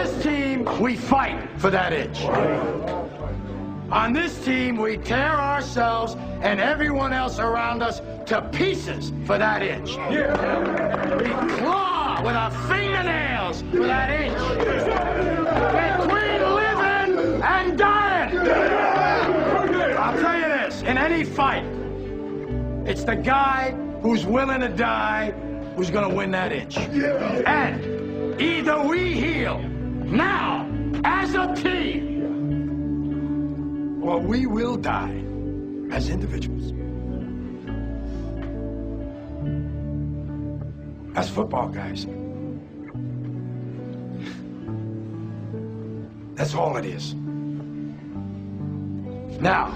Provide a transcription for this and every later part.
This team, we fight for that inch. On this team, we tear ourselves and everyone else around us to pieces for that inch. We claw with our fingernails for that inch. Between living and dying. I'll tell you this, in any fight, it's the guy who's willing to die who's gonna win that inch. And either we heal now as a team, or we will die as individuals. That's football, guys. That's all it is. Now,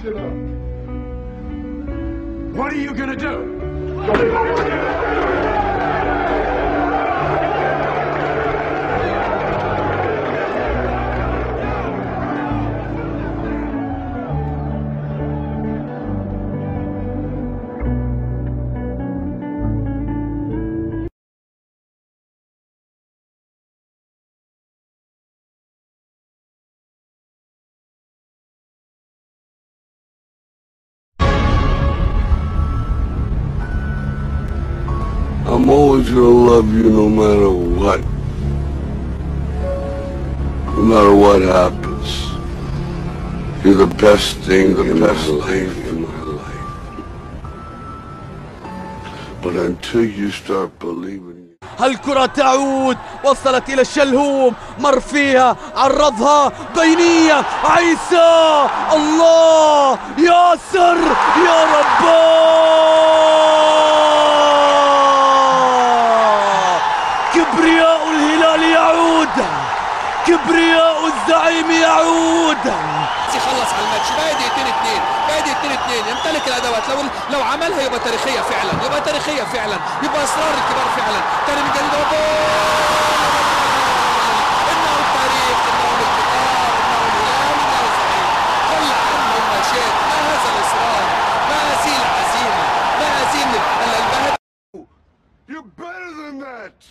what are you gonna do? Always gonna love you no matter what. No matter what happens. You're the best thing in my life, in my life. But until you start believing الكرة تعود وصلت إلى الشلهوم مر فيها عرضها بينية عيسى الله ياسر يا رباه كبرياء الهلال يعود. كبرياء الزعيم يعود. يخلص على الماتش. باقي دقيقتين اثنين. باقي دقيقتين اثنين. يمتلك الأدوات. لو لو عملها يبقى تاريخية فعلا. يبقى تاريخية فعلا. يبقى إصرار الكبار فعلا. تاني من جديد! إنه التاريخ. إنه الابتكار إنه الهلال. إنه الزعيم. قل عنه ما شئت ما هذا الإصرار؟ ما هذه العزيمة؟ ما هذه You're better than that!